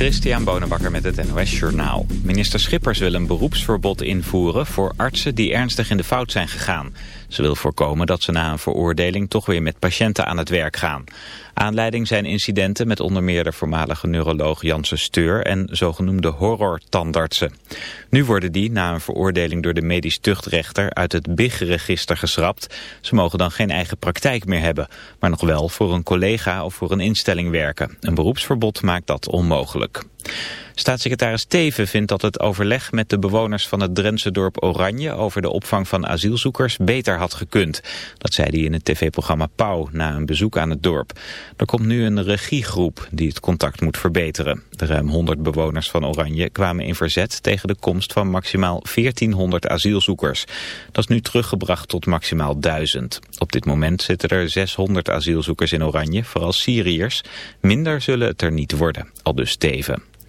Christian Bonenbakker met het NOS Journaal. Minister Schippers wil een beroepsverbod invoeren voor artsen die ernstig in de fout zijn gegaan. Ze wil voorkomen dat ze na een veroordeling toch weer met patiënten aan het werk gaan. Aanleiding zijn incidenten met onder meer de voormalige neuroloog Janssen Steur en zogenoemde horror-tandartsen. Nu worden die na een veroordeling door de medisch tuchtrechter uit het BIG-register geschrapt. Ze mogen dan geen eigen praktijk meer hebben, maar nog wel voor een collega of voor een instelling werken. Een beroepsverbod maakt dat onmogelijk. Staatssecretaris Teven vindt dat het overleg met de bewoners van het Drentse dorp Oranje over de opvang van asielzoekers beter had gekund. Dat zei hij in het tv-programma Pauw na een bezoek aan het dorp. Er komt nu een regiegroep die het contact moet verbeteren. De ruim 100 bewoners van Oranje kwamen in verzet tegen de komst van maximaal 1400 asielzoekers. Dat is nu teruggebracht tot maximaal 1000. Op dit moment zitten er 600 asielzoekers in Oranje, vooral Syriërs. Minder zullen het er niet worden, al dus Teven.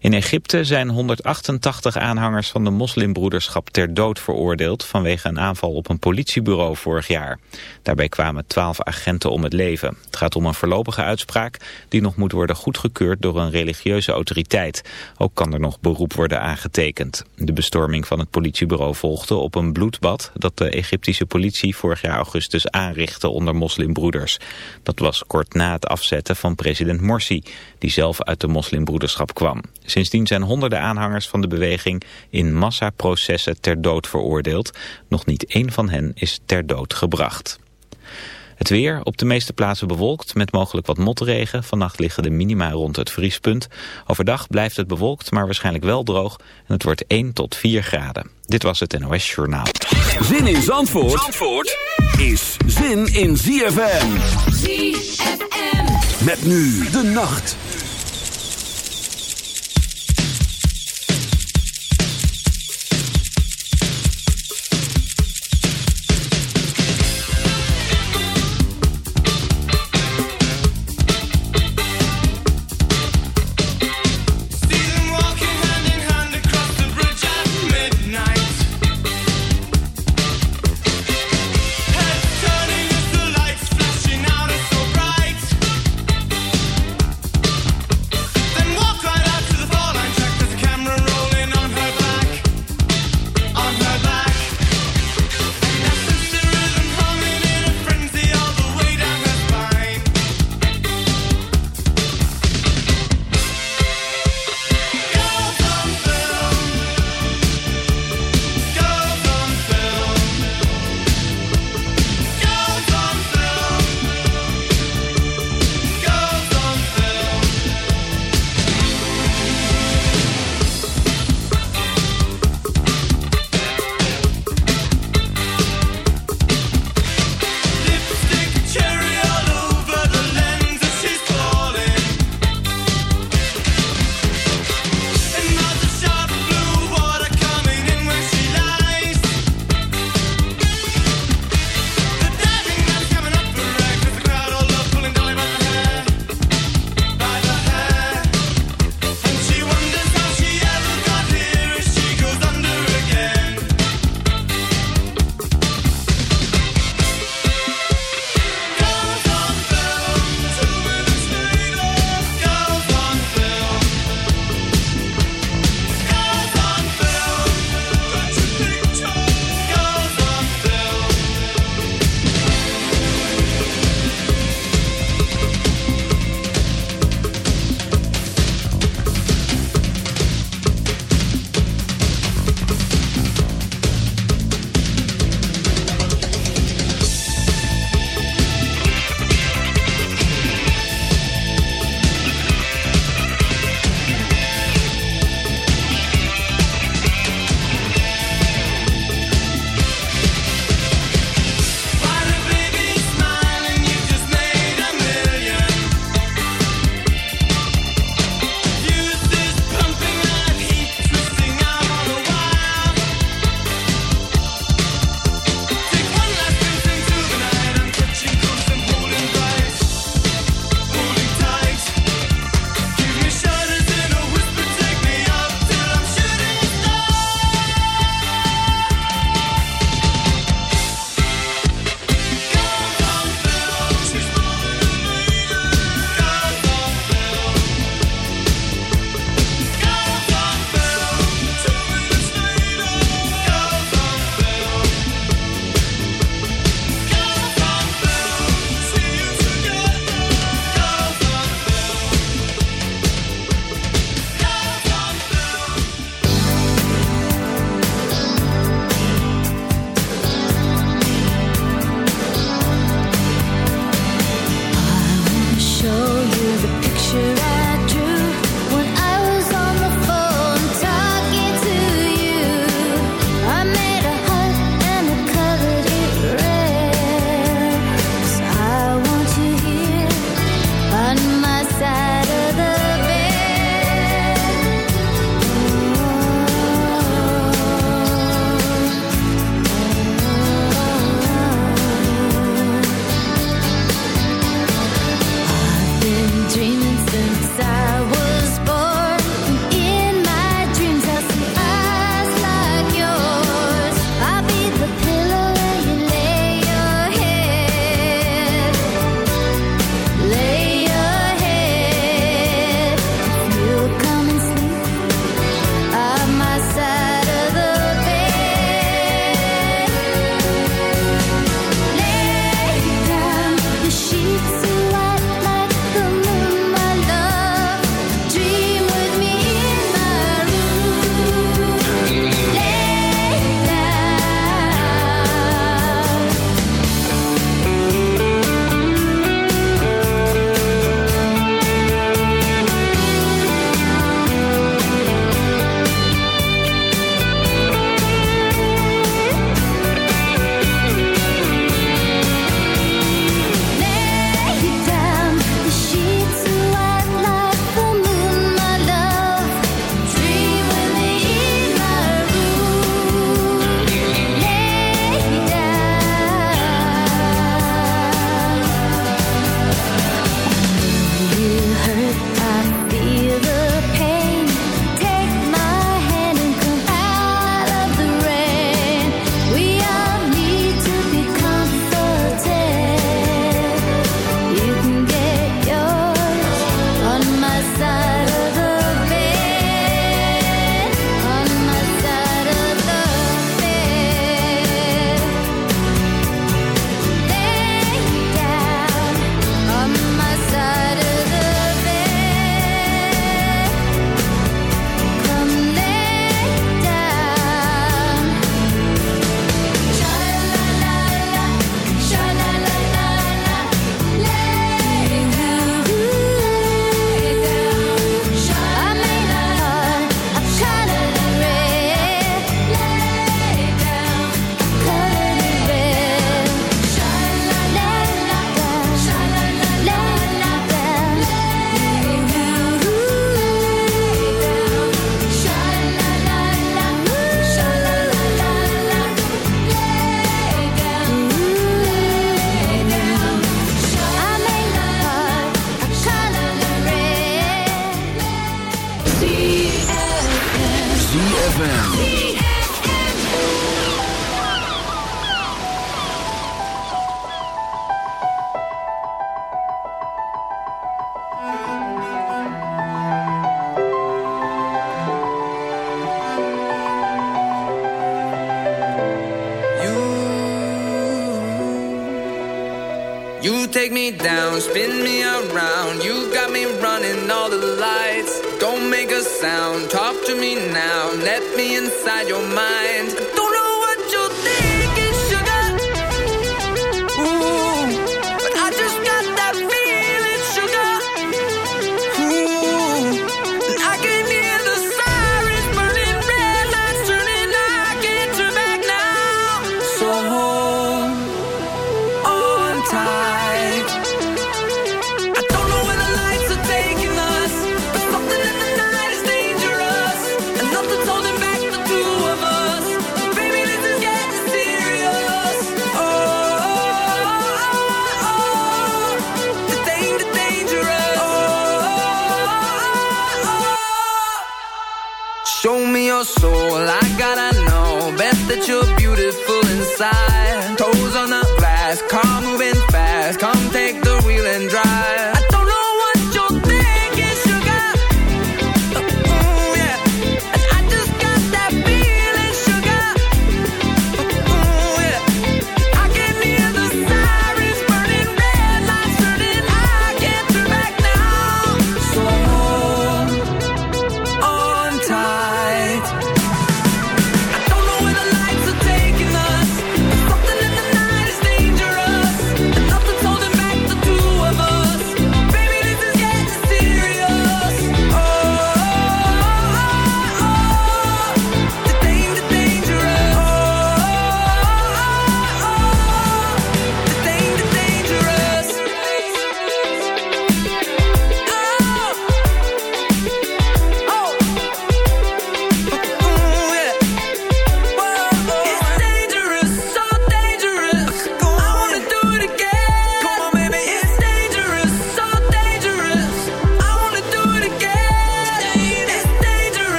In Egypte zijn 188 aanhangers van de moslimbroederschap ter dood veroordeeld vanwege een aanval op een politiebureau vorig jaar. Daarbij kwamen 12 agenten om het leven. Het gaat om een voorlopige uitspraak die nog moet worden goedgekeurd door een religieuze autoriteit. Ook kan er nog beroep worden aangetekend. De bestorming van het politiebureau volgde op een bloedbad dat de Egyptische politie vorig jaar augustus aanrichtte onder moslimbroeders. Dat was kort na het afzetten van president Morsi, die zelf uit de moslimbroederschap kwam. Sindsdien zijn honderden aanhangers van de beweging in massaprocessen ter dood veroordeeld. Nog niet één van hen is ter dood gebracht. Het weer op de meeste plaatsen bewolkt met mogelijk wat motregen. Vannacht liggen de minima rond het vriespunt. Overdag blijft het bewolkt, maar waarschijnlijk wel droog. En het wordt 1 tot 4 graden. Dit was het NOS Journaal. Zin in Zandvoort, Zandvoort is zin in ZFM. ZFM. Met nu de nacht.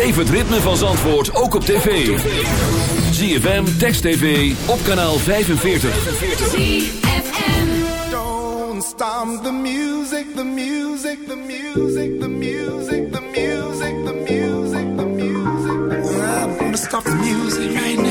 Beleef het ritme van Zandvoort ook op tv. ZFM, Text TV, op kanaal 45. Don't stop the music, the music, the music, the music, the music, the music, the music. I'm gonna stop the music right now.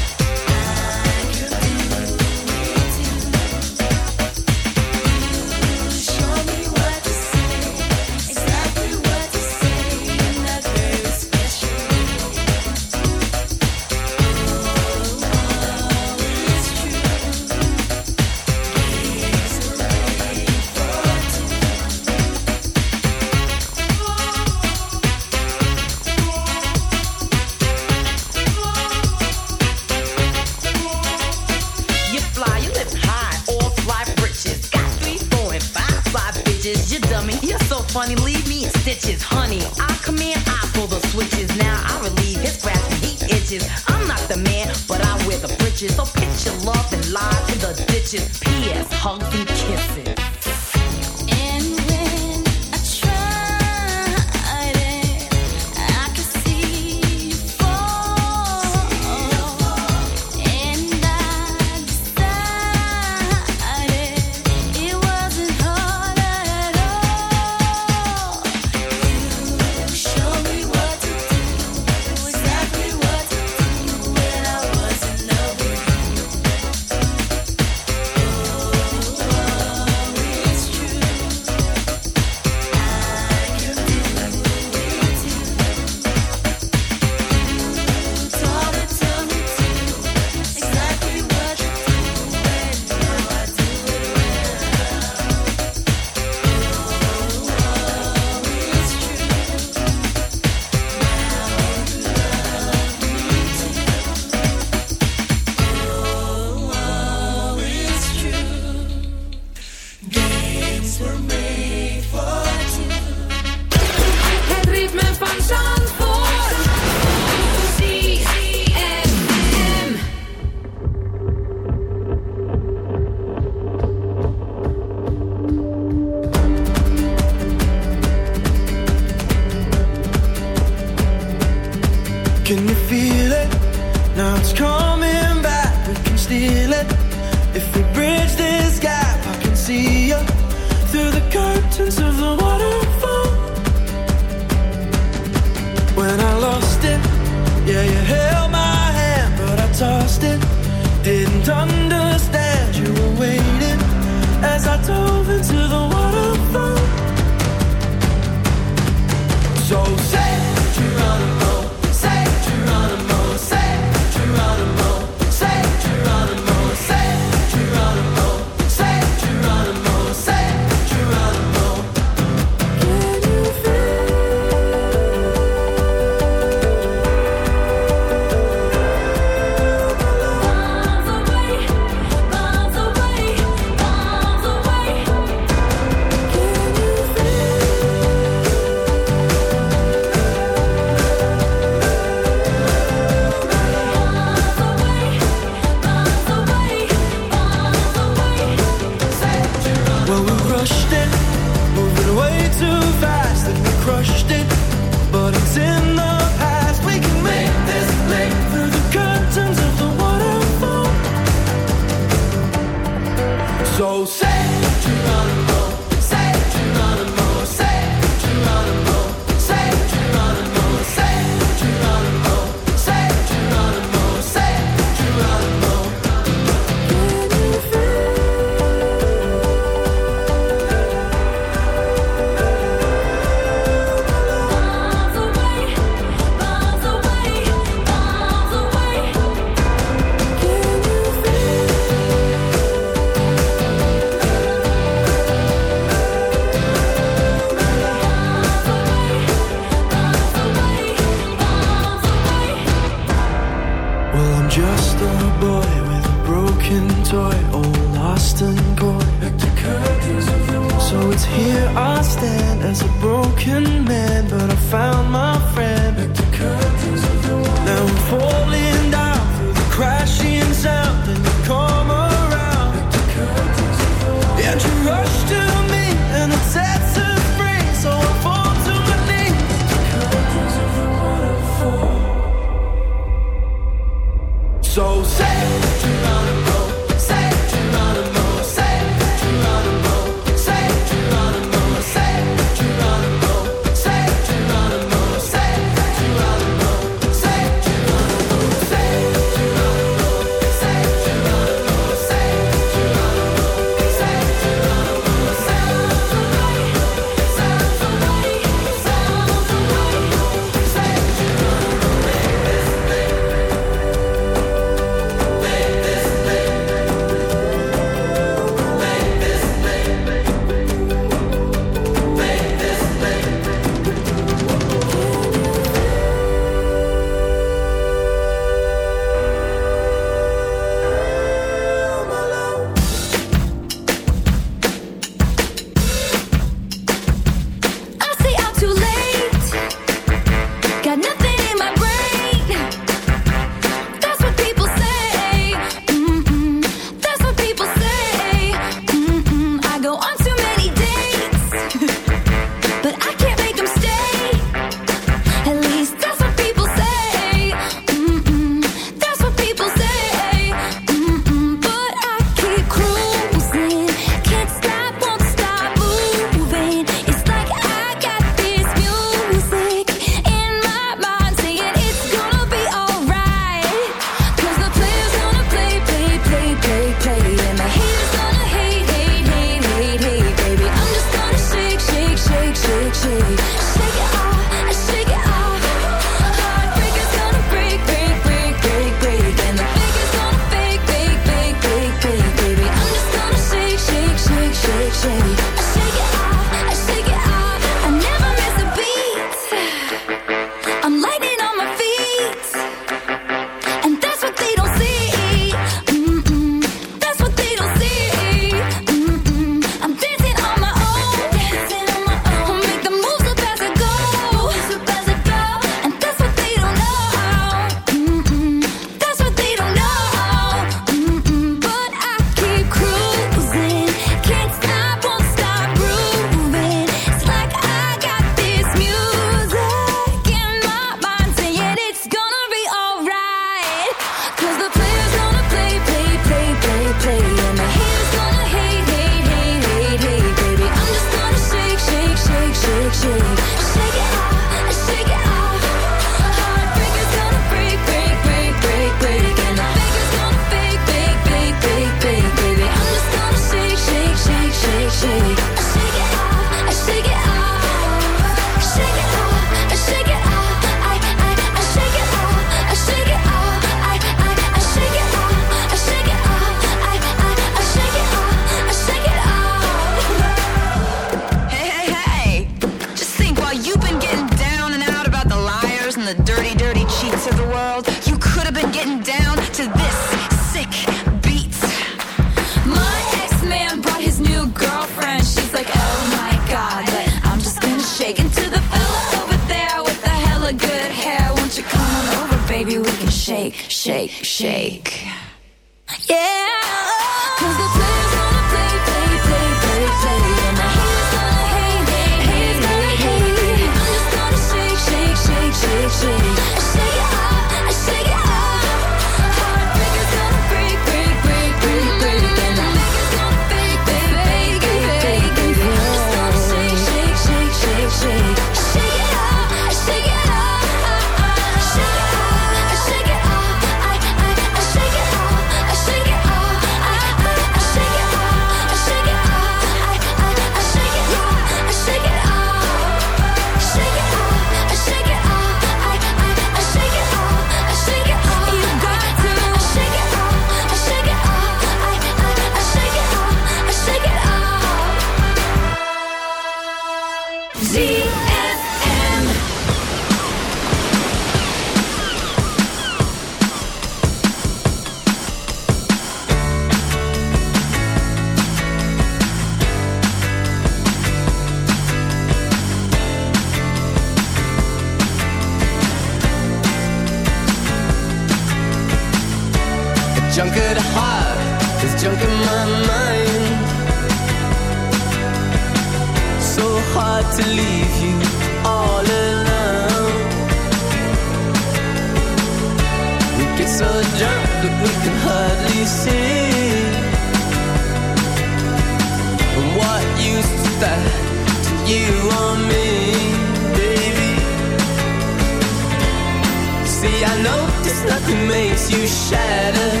Nothing makes you shatter.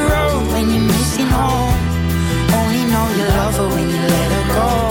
love her when you let her go.